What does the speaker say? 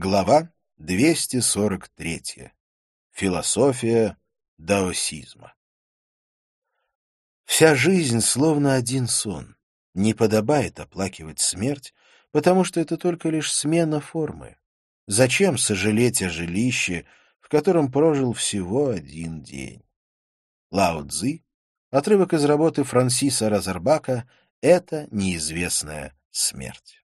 Глава 243. Философия даосизма. Вся жизнь словно один сон. Не подобает оплакивать смерть, потому что это только лишь смена формы. Зачем сожалеть о жилище, в котором прожил всего один день? Лао Цзи, отрывок из работы Франсиса Разарбака «Это неизвестная смерть».